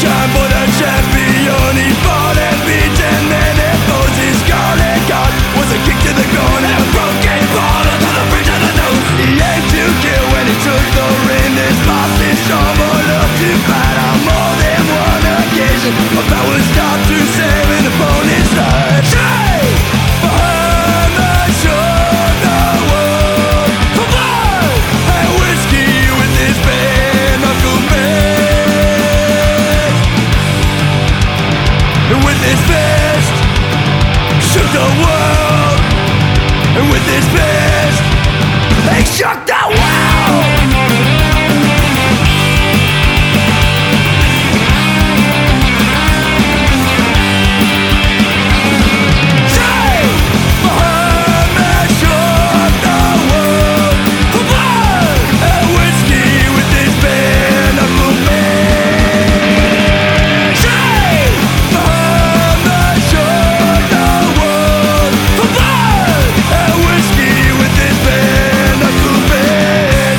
shine for the champion He fought and beat and then imposed his scarlet god Was a kick to the groin and a broken ball Onto the bridge of the nose He aimed to kill when he took the ring This boss is overlooked to fight on more than one occasion. My power's not to save And with this fist Shook the world. And with this fist He shook the world.